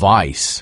Vice.